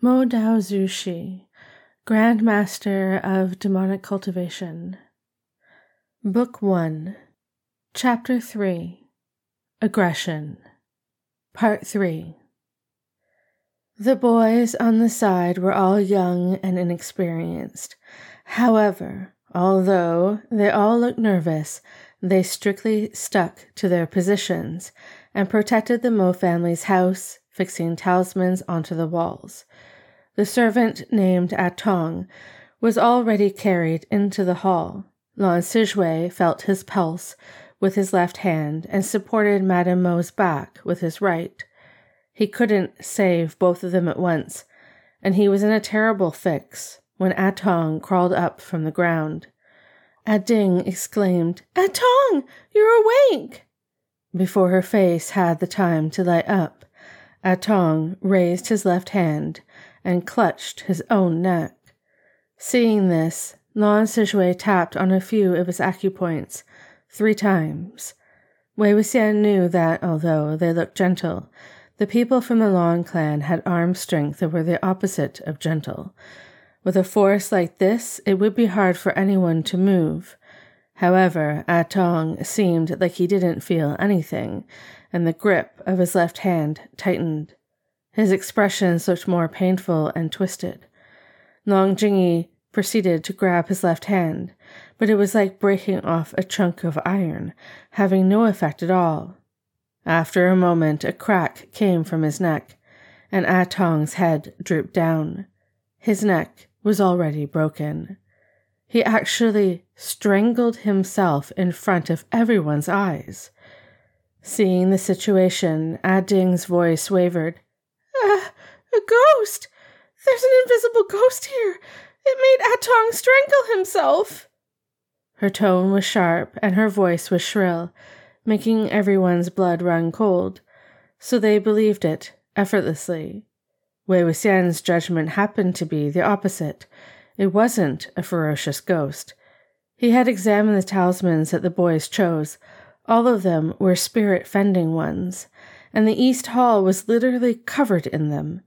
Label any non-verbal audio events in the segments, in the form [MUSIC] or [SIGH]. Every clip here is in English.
Mo Dao Zushi, Grand Master of Demonic Cultivation. Book 1, Chapter 3 Aggression. Part 3 The boys on the side were all young and inexperienced. However, although they all looked nervous, they strictly stuck to their positions and protected the Mo family's house, fixing talismans onto the walls. The servant named Atong was already carried into the hall. Lan Sizhui felt his pulse with his left hand and supported Madame Mo's back with his right. He couldn't save both of them at once, and he was in a terrible fix when Atong crawled up from the ground. Ading exclaimed, Atong, you're awake! Before her face had the time to light up, Atong raised his left hand and clutched his own neck. Seeing this, Lan Sizhui tapped on a few of his acupoints three times. Wei Wuxian knew that, although they looked gentle, the people from the Lan clan had arm strength that were the opposite of gentle. With a force like this, it would be hard for anyone to move. However, ah Atong seemed like he didn't feel anything, and the grip of his left hand tightened. His expressions looked more painful and twisted. Lan Jingyi proceeded to grab his left hand, but it was like breaking off a chunk of iron, having no effect at all. After a moment, a crack came from his neck, and Atong's head drooped down. His neck was already broken. He actually strangled himself in front of everyone's eyes. Seeing the situation, Ah Ding's voice wavered. Uh, a ghost! There's an invisible ghost here! It made Atong strangle himself! Her tone was sharp and her voice was shrill, making everyone's blood run cold, so they believed it effortlessly. Wei Wuxian's judgment happened to be the opposite. It wasn't a ferocious ghost. He had examined the talismans that the boys chose. All of them were spirit fending ones, and the East Hall was literally covered in them.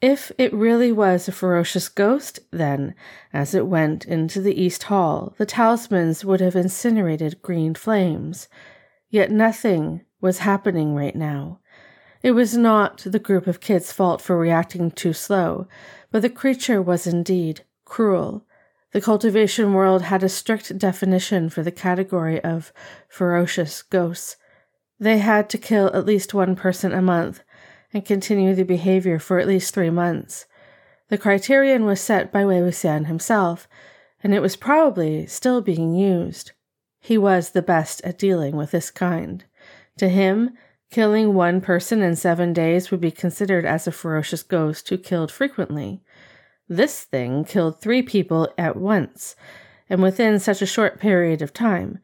If it really was a ferocious ghost, then, as it went into the East Hall, the talismans would have incinerated green flames. Yet nothing was happening right now. It was not the group of kids' fault for reacting too slow, but the creature was indeed cruel. The cultivation world had a strict definition for the category of ferocious ghosts. They had to kill at least one person a month and continue the behavior for at least three months. The criterion was set by Wei Wuxian himself, and it was probably still being used. He was the best at dealing with this kind. To him, killing one person in seven days would be considered as a ferocious ghost who killed frequently. This thing killed three people at once, and within such a short period of time.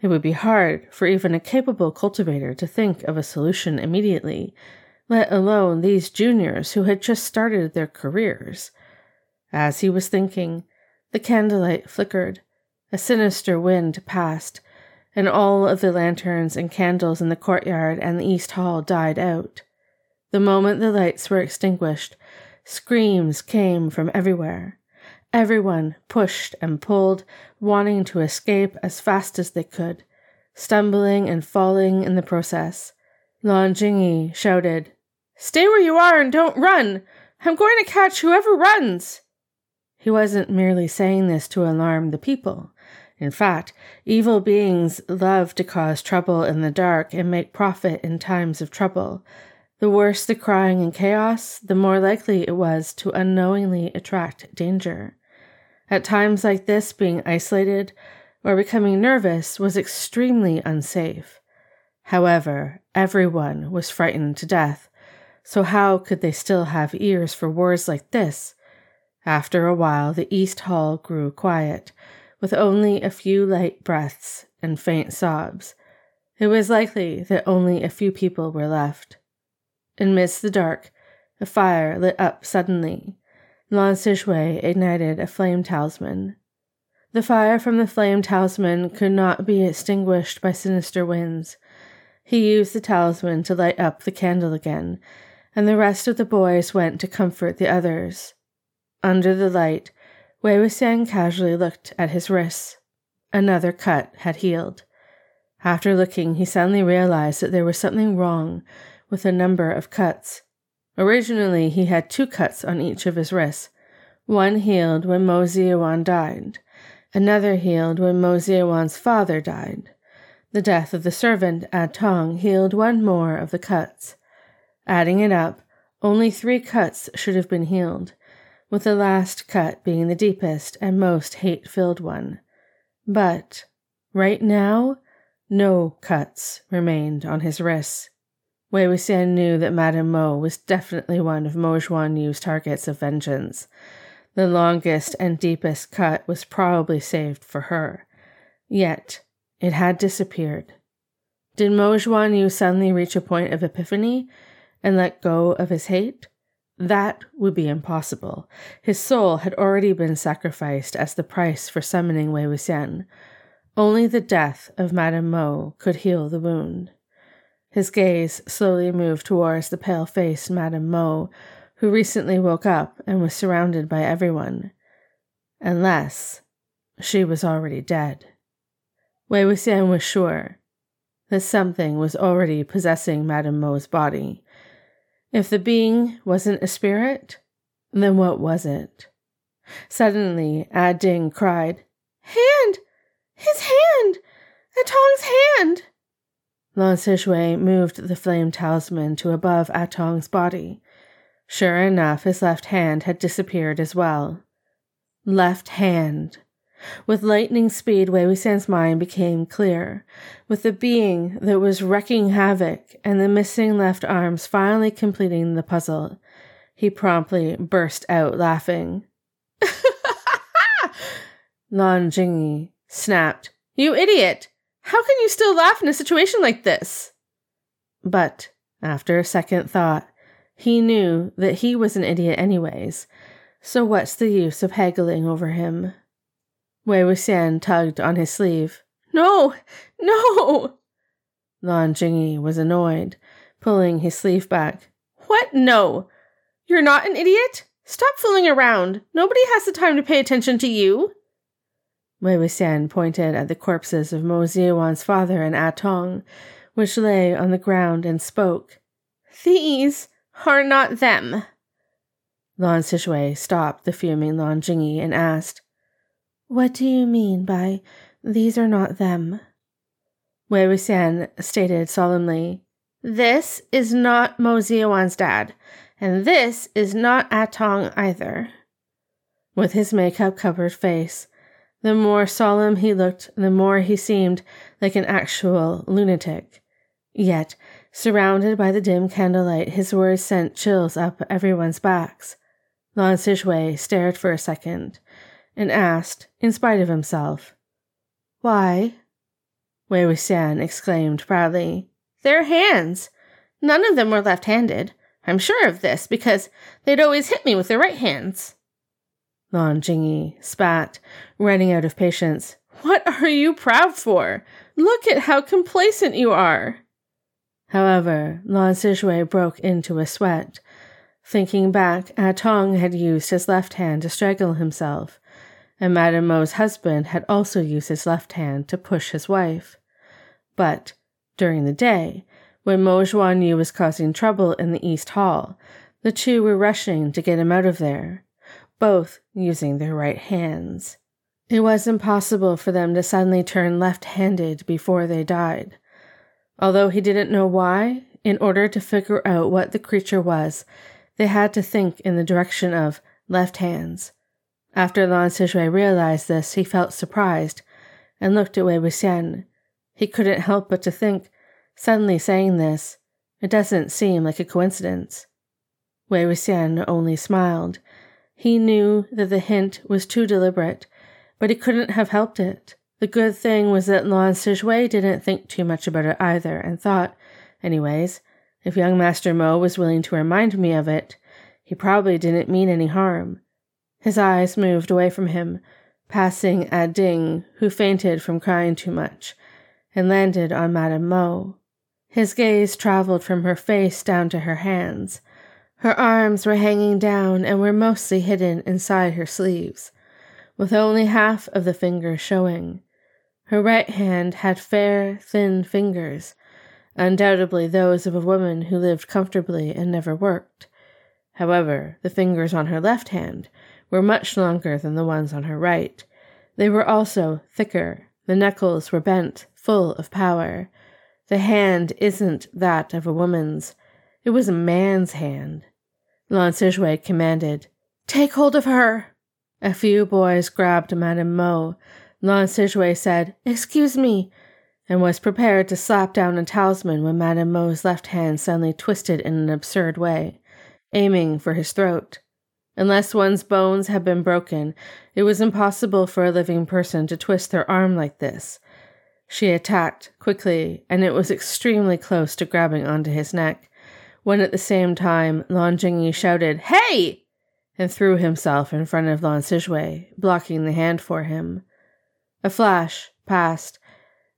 It would be hard for even a capable cultivator to think of a solution immediately, let alone these juniors who had just started their careers. As he was thinking, the candlelight flickered, a sinister wind passed, and all of the lanterns and candles in the courtyard and the east hall died out. The moment the lights were extinguished, Screams came from everywhere. Everyone pushed and pulled, wanting to escape as fast as they could, stumbling and falling in the process. Lan Jingyi shouted, Stay where you are and don't run! I'm going to catch whoever runs! He wasn't merely saying this to alarm the people. In fact, evil beings love to cause trouble in the dark and make profit in times of trouble. The worse the crying and chaos, the more likely it was to unknowingly attract danger. At times like this, being isolated or becoming nervous was extremely unsafe. However, everyone was frightened to death, so how could they still have ears for words like this? After a while, the East Hall grew quiet, with only a few light breaths and faint sobs. It was likely that only a few people were left. Amidst the dark, a fire lit up suddenly. Lan Sizhui ignited a flame talisman. The fire from the flame talisman could not be extinguished by sinister winds. He used the talisman to light up the candle again, and the rest of the boys went to comfort the others. Under the light, Wei Wuxian casually looked at his wrists. Another cut had healed. After looking, he suddenly realized that there was something wrong with a number of cuts. Originally, he had two cuts on each of his wrists. One healed when Mo Ziyuan died. Another healed when Mo Ziyuan's father died. The death of the servant, Atong, healed one more of the cuts. Adding it up, only three cuts should have been healed, with the last cut being the deepest and most hate filled one. But, right now, no cuts remained on his wrists. Wei Wuxian knew that Madame Mo was definitely one of Mo Xuanyu's targets of vengeance. The longest and deepest cut was probably saved for her. Yet, it had disappeared. Did Mo Xuanyu suddenly reach a point of epiphany and let go of his hate? That would be impossible. His soul had already been sacrificed as the price for summoning Wei Wuxian. Only the death of Madame Mo could heal the wound. His gaze slowly moved towards the pale faced Madame Mo, who recently woke up and was surrounded by everyone. Unless she was already dead. Wei Wuxian was sure that something was already possessing Madame Mo's body. If the being wasn't a spirit, then what was it? Suddenly, Ah Ding cried, Hand! His hand! Atong's hand! Lan Sizhui moved the flame talisman to above ah Atong's body. Sure enough, his left hand had disappeared as well. Left hand. With lightning speed, Wei Wuxian's mind became clear. With the being that was wrecking havoc and the missing left arms finally completing the puzzle, he promptly burst out laughing. [LAUGHS] Lan Jingyi snapped. You idiot! How can you still laugh in a situation like this? But, after a second thought, he knew that he was an idiot anyways, so what's the use of haggling over him? Wei Wuxian tugged on his sleeve. No! No! Lan Jingyi was annoyed, pulling his sleeve back. What? No! You're not an idiot? Stop fooling around. Nobody has the time to pay attention to you. Wei Wuxian pointed at the corpses of Mo Ziyuan's father and ah Atong, which lay on the ground, and spoke. These are not them. Lan Sizhui stopped the fuming Lan Jingyi and asked, What do you mean by these are not them? Wei Wuxian stated solemnly, This is not Mo Ziyuan's dad, and this is not ah Atong either. With his makeup covered face, the more solemn he looked, the more he seemed like an actual lunatic. Yet, surrounded by the dim candlelight, his words sent chills up everyone's backs. Lan Sizhui stared for a second and asked, in spite of himself, Why? Wei Wuxian exclaimed proudly, Their hands! None of them were left handed. I'm sure of this because they'd always hit me with their right hands. Lan Jingyi spat, running out of patience. What are you proud for? Look at how complacent you are. However, Lan broke into a sweat. Thinking back, ah Atong had used his left hand to strangle himself, and Madame Mo's husband had also used his left hand to push his wife. But during the day, when Mo was causing trouble in the East Hall, the two were rushing to get him out of there both using their right hands. It was impossible for them to suddenly turn left handed before they died. Although he didn't know why, in order to figure out what the creature was, they had to think in the direction of left hands. After Lan Sizhui realized this, he felt surprised and looked at Wei Wuxian. He couldn't help but to think, suddenly saying this, it doesn't seem like a coincidence. Wei Wuxian only smiled he knew that the hint was too deliberate, but he couldn't have helped it. The good thing was that Lan Sizhui didn't think too much about it either, and thought, anyways, if young Master Mo was willing to remind me of it, he probably didn't mean any harm. His eyes moved away from him, passing Ah Ding, who fainted from crying too much, and landed on Madame Mo. His gaze traveled from her face down to her hands. Her arms were hanging down and were mostly hidden inside her sleeves, with only half of the fingers showing. Her right hand had fair, thin fingers, undoubtedly those of a woman who lived comfortably and never worked. However, the fingers on her left hand were much longer than the ones on her right. They were also thicker. The knuckles were bent, full of power. The hand isn't that of a woman's. It was a man's hand. Lan Sizhui commanded, Take hold of her! A few boys grabbed Madame Mo. Lan Sizhui said, Excuse me, and was prepared to slap down a talisman when Madame Mo's left hand suddenly twisted in an absurd way, aiming for his throat. Unless one's bones had been broken, it was impossible for a living person to twist their arm like this. She attacked quickly, and it was extremely close to grabbing onto his neck when at the same time Lan Jingyi shouted, Hey! and threw himself in front of Lan Sizhui, blocking the hand for him. A flash passed,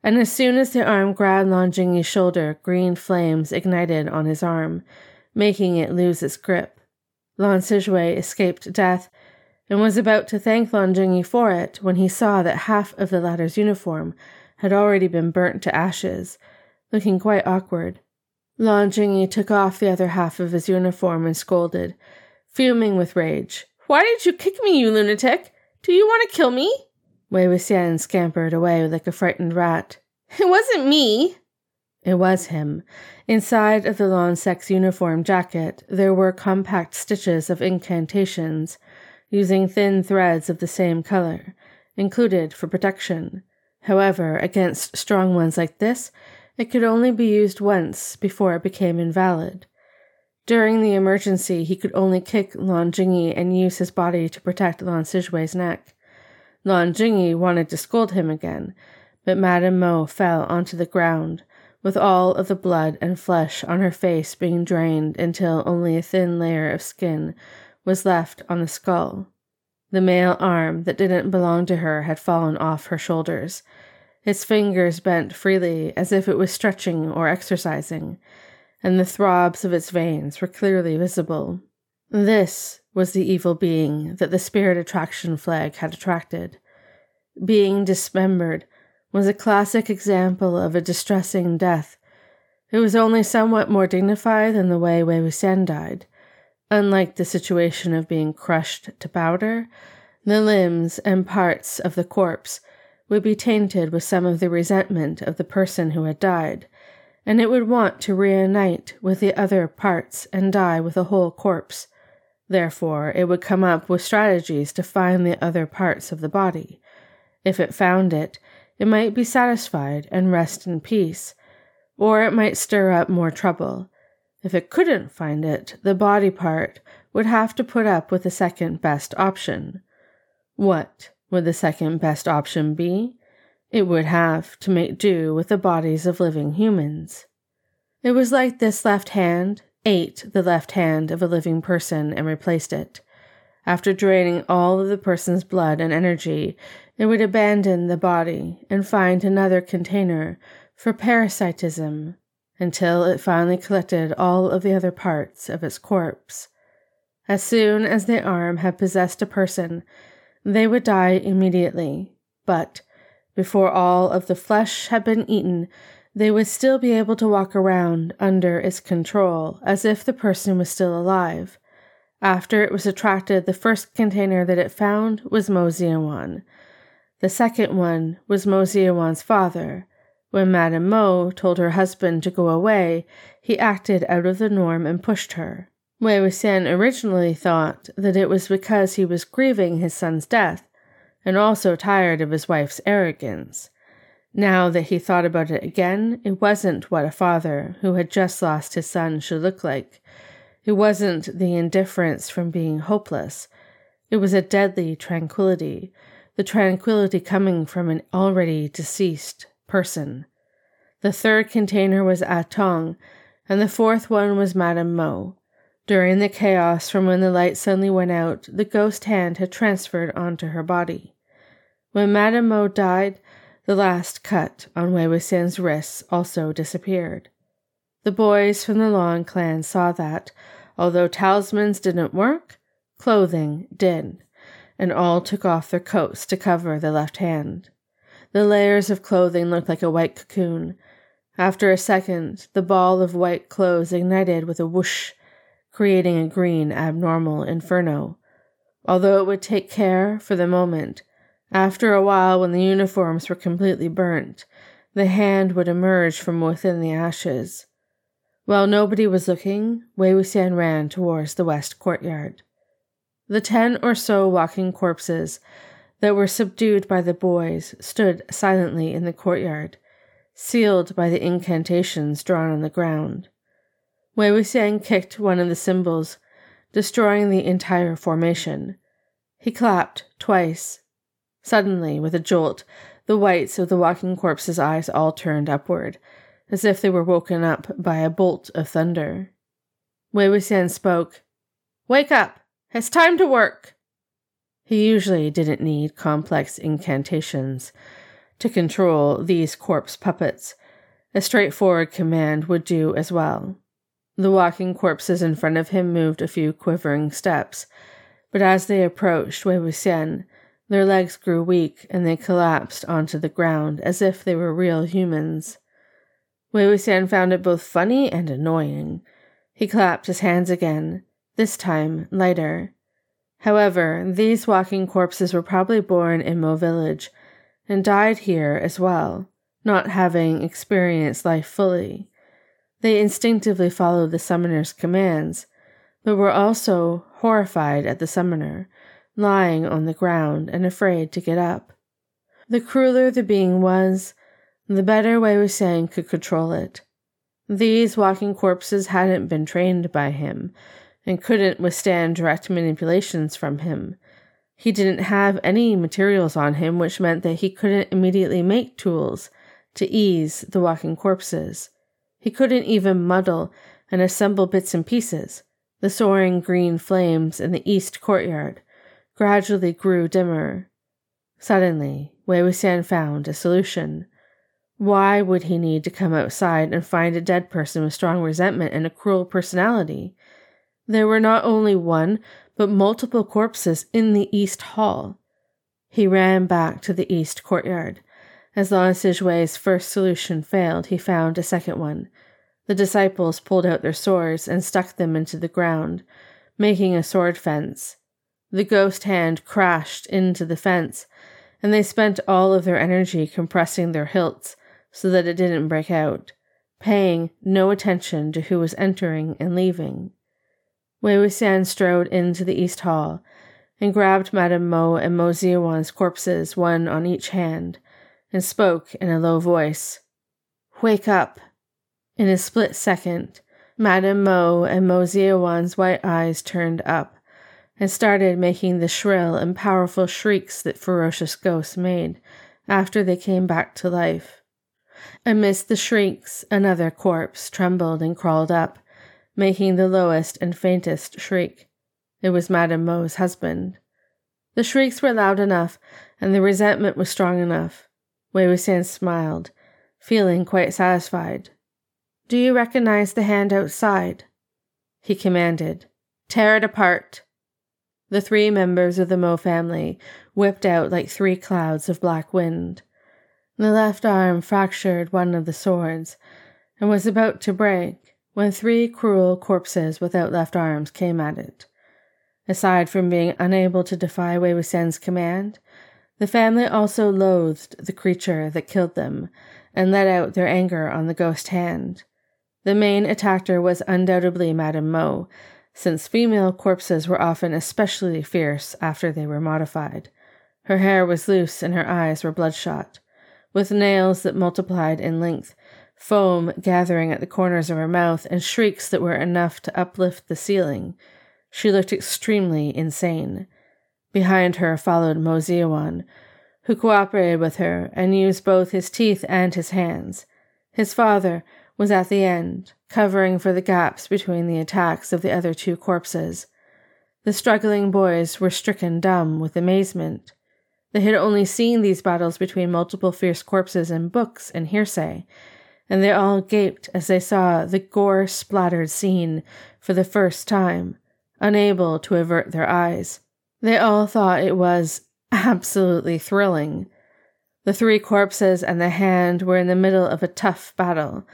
and as soon as the arm grabbed Lan Jingyi's shoulder, green flames ignited on his arm, making it lose its grip. Lan Sizhui escaped death and was about to thank Lan Jingyi for it when he saw that half of the latter's uniform had already been burnt to ashes, looking quite awkward. Lan Jingyi took off the other half of his uniform and scolded, fuming with rage. Why did you kick me, you lunatic? Do you want to kill me? Wei Wuxian scampered away like a frightened rat. It wasn't me. It was him. Inside of the Lan Sect's uniform jacket, there were compact stitches of incantations, using thin threads of the same color, included for protection. However, against strong ones like this, it could only be used once before it became invalid. During the emergency, he could only kick Lan Jingyi and use his body to protect Lan Sizhui's neck. Lan Jingyi wanted to scold him again, but Madame Mo fell onto the ground, with all of the blood and flesh on her face being drained until only a thin layer of skin was left on the skull. The male arm that didn't belong to her had fallen off her shoulders, its fingers bent freely as if it was stretching or exercising, and the throbs of its veins were clearly visible. This was the evil being that the spirit attraction flag had attracted. Being dismembered was a classic example of a distressing death. It was only somewhat more dignified than the way Wei Wuxian died. Unlike the situation of being crushed to powder, the limbs and parts of the corpse would be tainted with some of the resentment of the person who had died, and it would want to reunite with the other parts and die with a whole corpse. Therefore, it would come up with strategies to find the other parts of the body. If it found it, it might be satisfied and rest in peace, or it might stir up more trouble. If it couldn't find it, the body part would have to put up with the second best option. What? Would the second best option be? It would have to make do with the bodies of living humans. It was like this left hand ate the left hand of a living person and replaced it. After draining all of the person's blood and energy, it would abandon the body and find another container for parasitism until it finally collected all of the other parts of its corpse. As soon as the arm had possessed a person, they would die immediately, but before all of the flesh had been eaten, they would still be able to walk around under its control as if the person was still alive. After it was attracted, the first container that it found was Mo Ziyuan. The second one was Mo Ziyuan's father. When Madame Mo told her husband to go away, he acted out of the norm and pushed her. Wei Wuxian originally thought that it was because he was grieving his son's death and also tired of his wife's arrogance. Now that he thought about it again, it wasn't what a father who had just lost his son should look like. It wasn't the indifference from being hopeless. It was a deadly tranquility, the tranquility coming from an already deceased person. The third container was Ah Tong, and the fourth one was Madame Mo. During the chaos from when the light suddenly went out, the ghost hand had transferred onto her body. When Madame Mo died, the last cut on Wei Wuxian's wrists also disappeared. The boys from the Lan clan saw that, Although talismans didn't work, clothing did, and all took off their coats to cover the left hand. The layers of clothing looked like a white cocoon. After a second, the ball of white clothes ignited with a whoosh, creating a green, abnormal inferno. Although it would take care for the moment, after a while, when the uniforms were completely burnt, the hand would emerge from within the ashes. While nobody was looking, Wei Wuxian ran towards the west courtyard. The ten or so walking corpses that were subdued by the boys stood silently in the courtyard, sealed by the incantations drawn on the ground. Wei Wuxian kicked one of the symbols, destroying the entire formation. He clapped twice. Suddenly, with a jolt, the whites of the walking corpses' eyes all turned upward, as if they were woken up by a bolt of thunder. Wei Wuxian spoke. Wake up! It's time to work! He usually didn't need complex incantations to control these corpse puppets. A straightforward command would do as well. The walking corpses in front of him moved a few quivering steps, but as they approached Wei Wuxian, their legs grew weak and they collapsed onto the ground as if they were real humans. Wei Wuxian found it both funny and annoying. He clapped his hands again, this time lighter. However, these walking corpses were probably born in Mo Village and died here as well, not having experienced life fully. They instinctively followed the summoner's commands, but were also horrified at the summoner, lying on the ground and afraid to get up. The crueler the being was, the better Wei Wuxian could control it. These walking corpses hadn't been trained by him and couldn't withstand direct manipulations from him. He didn't have any materials on him, which meant that he couldn't immediately make tools to ease the walking corpses. He couldn't even muddle and assemble bits and pieces. The soaring green flames in the east courtyard gradually grew dimmer. Suddenly, Wei Wuxian found a solution. Why would he need to come outside and find a dead person with strong resentment and a cruel personality? There were not only one, but multiple corpses in the East Hall. He ran back to the East courtyard. As long as Sizhui's first solution failed, he found a second one. The disciples pulled out their swords and stuck them into the ground, making a sword fence. The ghost hand crashed into the fence, and they spent all of their energy compressing their hilts so that it didn't break out, paying no attention to who was entering and leaving. Wei Wuxian strode into the East Hall and grabbed Madame Mo and Mo Ziyuan's corpses, one on each hand, and spoke in a low voice. Wake up! In a split second, Madame Mo and Mo Ziyuan's white eyes turned up and started making the shrill and powerful shrieks that ferocious ghosts made after they came back to life. Amidst the shrieks, another corpse trembled and crawled up, making the lowest and faintest shriek. It was Madame Mo's husband. The shrieks were loud enough, and the resentment was strong enough. Wei Wuxian smiled, feeling quite satisfied. Do you recognize the hand outside? He commanded. Tear it apart. The three members of the Mo family whipped out like three clouds of black wind. The left arm fractured one of the swords and was about to break when three cruel corpses without left arms came at it. Aside from being unable to defy Wei Wuxian's command, the family also loathed the creature that killed them and let out their anger on the ghost hand. The main attacker was undoubtedly Madame Mo, since female corpses were often especially fierce after they were modified. Her hair was loose and her eyes were bloodshot with nails that multiplied in length, foam gathering at the corners of her mouth, and shrieks that were enough to uplift the ceiling. She looked extremely insane. Behind her followed Mo Ziyuan, who cooperated with her and used both his teeth and his hands. His father was at the end, covering for the gaps between the attacks of the other two corpses. The struggling boys were stricken dumb with amazement. They had only seen these battles between multiple fierce corpses in books and hearsay, and they all gaped as they saw the gore splattered scene for the first time, unable to avert their eyes. They all thought it was absolutely thrilling. The three corpses and the hand were in the middle of a tough battle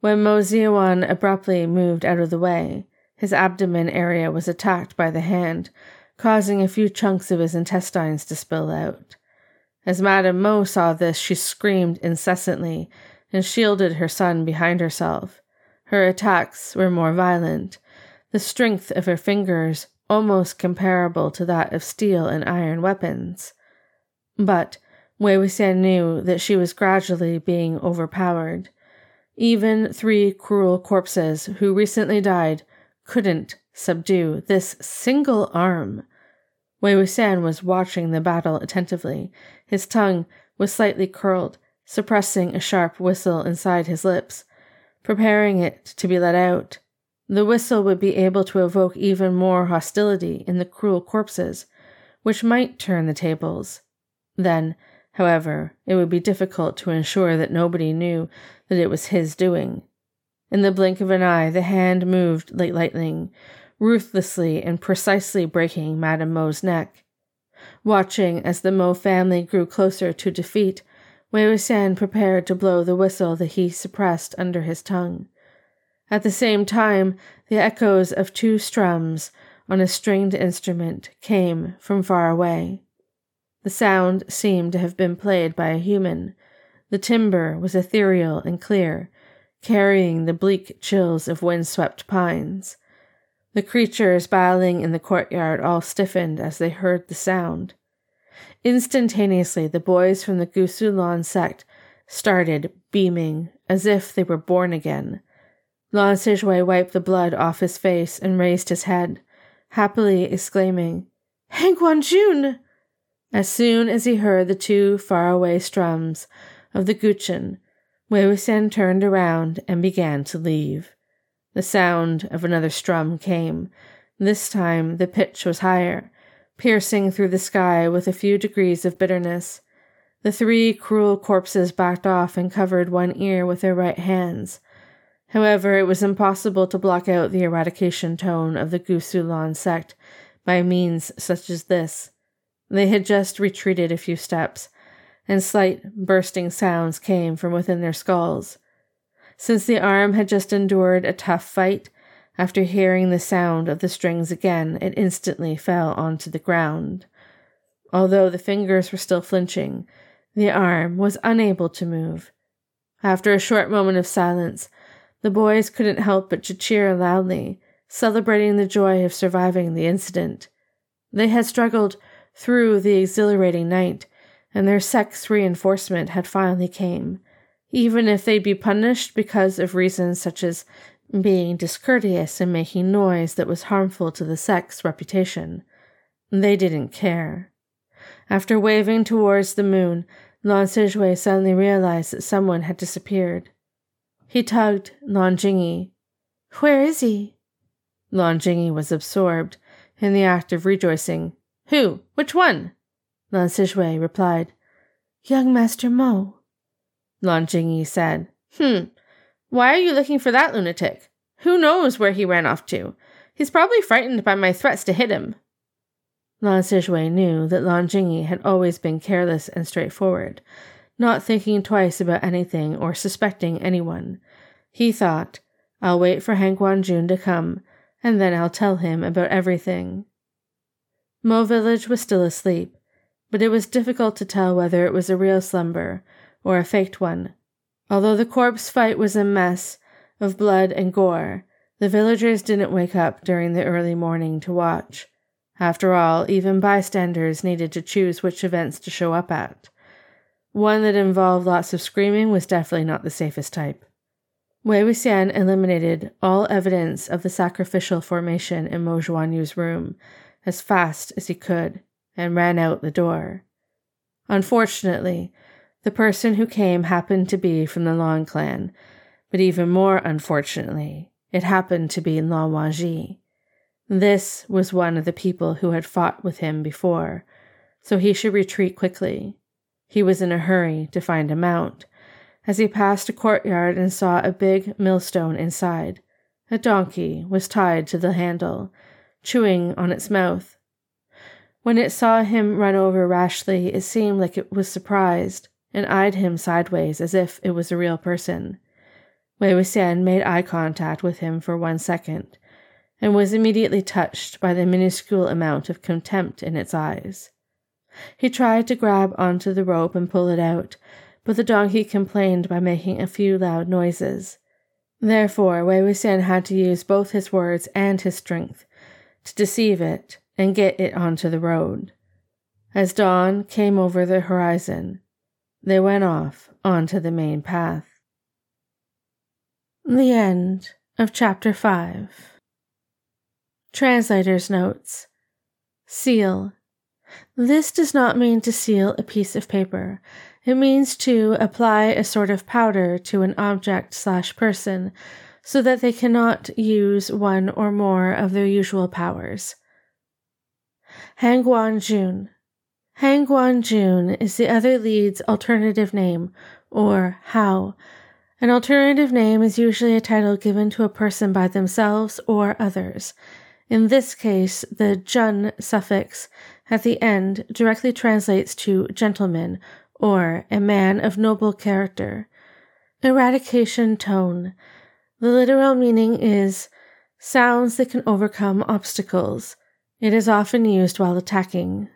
when Mo Ziyuan abruptly moved out of the way. His abdomen area was attacked by the hand, causing a few chunks of his intestines to spill out. As Madame Mo saw this, she screamed incessantly and shielded her son behind herself. Her attacks were more violent, the strength of her fingers almost comparable to that of steel and iron weapons. But Wei Wuxian knew that she was gradually being overpowered. Even three cruel corpses who recently died couldn't subdue this single arm. Wei Wuxian was watching the battle attentively. His tongue was slightly curled, suppressing a sharp whistle inside his lips, preparing it to be let out. The whistle would be able to evoke even more hostility in the cruel corpses, which might turn the tables. Then, however, it would be difficult to ensure that nobody knew that it was his doing. In the blink of an eye, the hand moved like lightning, ruthlessly and precisely breaking Madame Mo's neck. Watching as the Mo family grew closer to defeat, Wei Wuxian prepared to blow the whistle that he suppressed under his tongue. At the same time, the echoes of two strums on a stringed instrument came from far away. The sound seemed to have been played by a human. The timbre was ethereal and clear, carrying the bleak chills of wind-swept pines. The creatures battling in the courtyard all stiffened as they heard the sound. Instantaneously, the boys from the Gusu Lan sect started beaming as if they were born again. Lan Sizhui wiped the blood off his face and raised his head, happily exclaiming, Han Guangjun! As soon as he heard the two faraway strums of the Guqin, Wei Wuxian turned around and began to leave. The sound of another strum came. This time the pitch was higher, piercing through the sky with a few degrees of bitterness. The three cruel corpses backed off and covered one ear with their right hands. However, it was impossible to block out the eradication tone of the Gusu Lan sect by means such as this. They had just retreated a few steps, and slight bursting sounds came from within their skulls. Since the arm had just endured a tough fight, after hearing the sound of the strings again, it instantly fell onto the ground. Although the fingers were still flinching, the arm was unable to move. After a short moment of silence, the boys couldn't help but to cheer loudly, celebrating the joy of surviving the incident. They had struggled through the exhilarating night, and their sect's reinforcement had finally came. Even if they'd be punished because of reasons such as being discourteous and making noise that was harmful to the sect's reputation. They didn't care. After waving towards the moon, Lan suddenly realized that someone had disappeared. He tugged Lan Jingyi. Where is he? Lan Jingyi was absorbed in the act of rejoicing. Who? Which one? Lan Sizhui replied. Young Master Mo. Lan Jingyi said. Hmm, why are you looking for that lunatic? Who knows where he ran off to? He's probably frightened by my threats to hit him. Lan Sizhui knew that Lan Jingyi had always been careless and straightforward, not thinking twice about anything or suspecting anyone. He thought, I'll wait for Han Guangjun to come, and then I'll tell him about everything. Mo Village was still asleep, but it was difficult to tell whether it was a real slumber or a faked one. Although the corpse fight was a mess of blood and gore, the villagers didn't wake up during the early morning to watch. After all, even bystanders needed to choose which events to show up at. One that involved lots of screaming was definitely not the safest type. Wei Wuxian eliminated all evidence of the sacrificial formation in Mo Xuanyu's room as fast as he could and ran out the door. Unfortunately, the person who came happened to be from the Lan clan, but even more unfortunately, it happened to be Lan Wangji. This was one of the people who had fought with him before, so he should retreat quickly. He was in a hurry to find a mount, as he passed a courtyard and saw a big millstone inside. A donkey was tied to the handle, chewing on its mouth. When it saw him run over rashly, it seemed like it was surprised and eyed him sideways as if it was a real person. Wei Wuxian made eye contact with him for one second and was immediately touched by the minuscule amount of contempt in its eyes. He tried to grab onto the rope and pull it out, but the donkey complained by making a few loud noises. Therefore, Wei Wuxian had to use both his words and his strength to deceive it and get it onto the road. As dawn came over the horizon, they went off onto the main path. The end of chapter 5. Translator's notes. Seal. This does not mean to seal a piece of paper. It means to apply a sort of powder to an object slash person so that they cannot use one or more of their usual powers. Han Guangjun. Han Guangjun is the other lead's alternative name, or Hao. An alternative name is usually a title given to a person by themselves or others. In this case, the jun suffix at the end directly translates to gentleman or a man of noble character. Eradication tone. The literal meaning is sounds that can overcome obstacles. It is often used while attacking.